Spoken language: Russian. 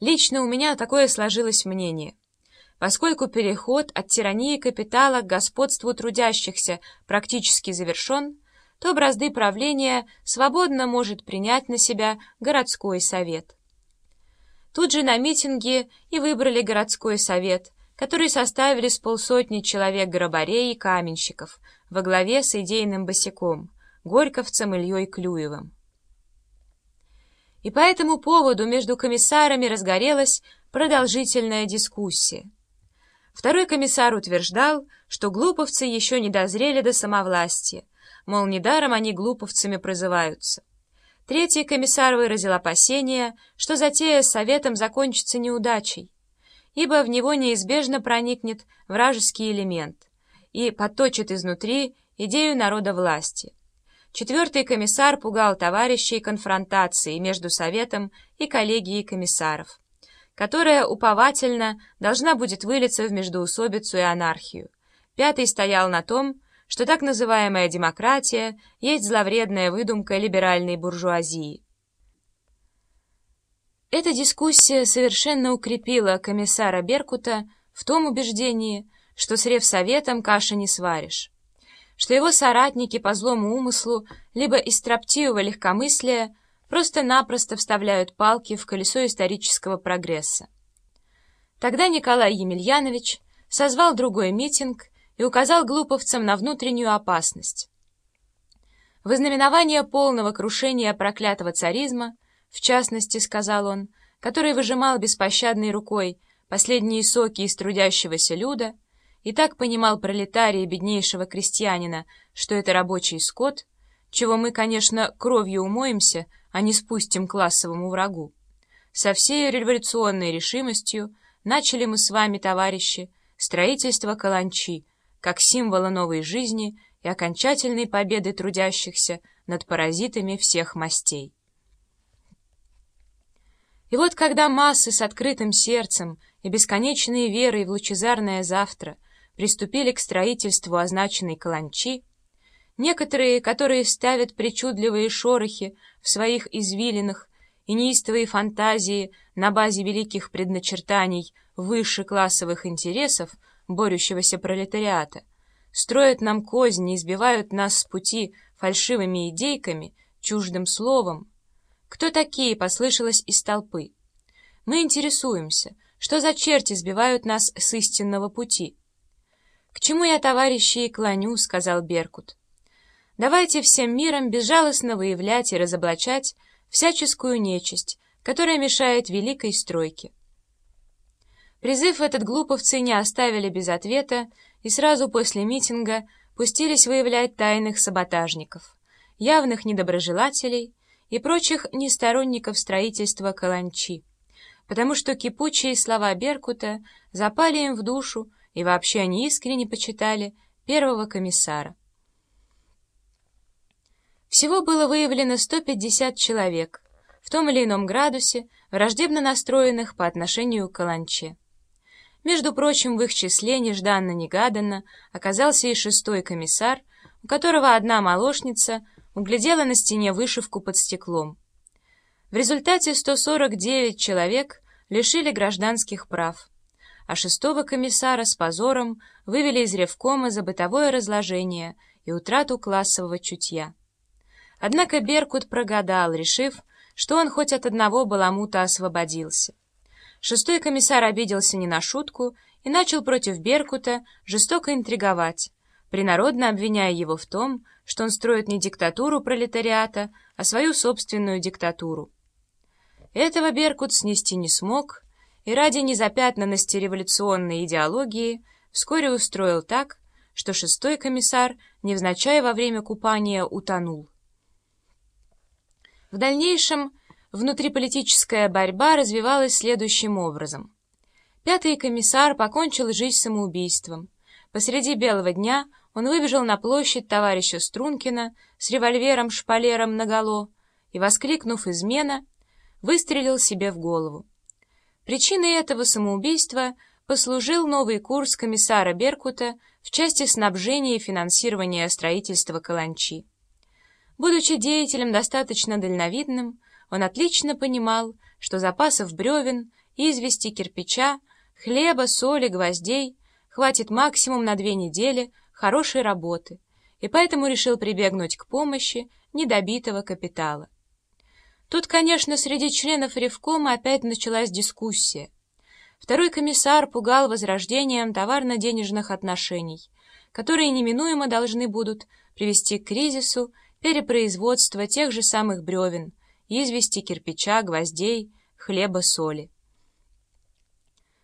Лично у меня такое сложилось мнение. Поскольку переход от тирании капитала к господству трудящихся практически завершен, то бразды правления свободно может принять на себя городской совет. Тут же на митинге и выбрали городской совет, который составили с полсотни человек гробарей и каменщиков во главе с идейным босиком, горьковцем Ильей Клюевым. И по этому поводу между комиссарами разгорелась продолжительная дискуссия. Второй комиссар утверждал, что глуповцы еще не дозрели до самовластия, мол, недаром они глуповцами прозываются. Третий комиссар выразил опасение, что затея с советом закончится неудачей, ибо в него неизбежно проникнет вражеский элемент и подточит изнутри идею народа власти. Четвертый комиссар пугал товарищей конфронтацией между советом и коллегией комиссаров которая уповательно должна будет вылиться в междоусобицу и анархию. Пятый стоял на том, что так называемая демократия есть зловредная выдумка либеральной буржуазии. Эта дискуссия совершенно укрепила комиссара Беркута в том убеждении, что с Ревсоветом каши не сваришь, что его соратники по злому умыслу либо из строптивого легкомыслия просто-напросто вставляют палки в колесо исторического прогресса. Тогда Николай Емельянович созвал другой митинг и указал глуповцам на внутреннюю опасность. В ознаменование полного крушения проклятого царизма, в частности, сказал он, который выжимал беспощадной рукой последние соки из трудящегося люда, и так понимал пролетария беднейшего крестьянина, что это рабочий скот, чего мы, конечно, кровью умоемся, а не спустим классовому врагу. Со всей революционной решимостью начали мы с вами, товарищи, строительство каланчи, как символа новой жизни и окончательной победы трудящихся над паразитами всех мастей. И вот когда массы с открытым сердцем и бесконечной верой в лучезарное завтра приступили к строительству означенной каланчи, Некоторые, которые ставят причудливые шорохи в своих извилинах и неистовые фантазии на базе великих предначертаний выше классовых интересов борющегося пролетариата, строят нам козни, избивают нас с пути фальшивыми идейками, чуждым словом. Кто такие, послышалось из толпы. Мы интересуемся, что за черти сбивают нас с истинного пути. «К чему я, товарищи, и клоню», — сказал Беркут. Давайте всем миром безжалостно выявлять и разоблачать всяческую нечисть, которая мешает великой стройке. Призыв этот глуповцы не оставили без ответа и сразу после митинга пустились выявлять тайных саботажников, явных недоброжелателей и прочих несторонников строительства каланчи, потому что кипучие слова Беркута запали им в душу и вообще они искренне почитали первого комиссара. Всего было выявлено 150 человек, в том или ином градусе, враждебно настроенных по отношению к Каланче. Между прочим, в их числе нежданно-негаданно оказался и шестой комиссар, у которого одна молочница углядела на стене вышивку под стеклом. В результате 149 человек лишили гражданских прав, а шестого комиссара с позором вывели из ревкома за бытовое разложение и утрату классового чутья. Однако Беркут прогадал, решив, что он хоть от одного баламута освободился. Шестой комиссар обиделся не на шутку и начал против Беркута жестоко интриговать, принародно обвиняя его в том, что он строит не диктатуру пролетариата, а свою собственную диктатуру. Этого Беркут снести не смог, и ради незапятнанности революционной идеологии вскоре устроил так, что шестой комиссар невзначай во время купания утонул. В дальнейшем внутриполитическая борьба развивалась следующим образом. Пятый комиссар покончил жизнь самоубийством. Посреди белого дня он выбежал на площадь товарища Стрункина с револьвером-шпалером наголо и, воскликнув «измена», выстрелил себе в голову. Причиной этого самоубийства послужил новый курс комиссара Беркута в части снабжения и финансирования строительства Каланчи. Будучи деятелем достаточно дальновидным, он отлично понимал, что запасов бревен извести, кирпича, хлеба, соли, гвоздей хватит максимум на две недели хорошей работы, и поэтому решил прибегнуть к помощи недобитого капитала. Тут, конечно, среди членов Ревкома опять началась дискуссия. Второй комиссар пугал возрождением товарно-денежных отношений, которые неминуемо должны будут привести к кризису перепроизводства тех же самых бревен, извести, кирпича, гвоздей, хлеба, соли.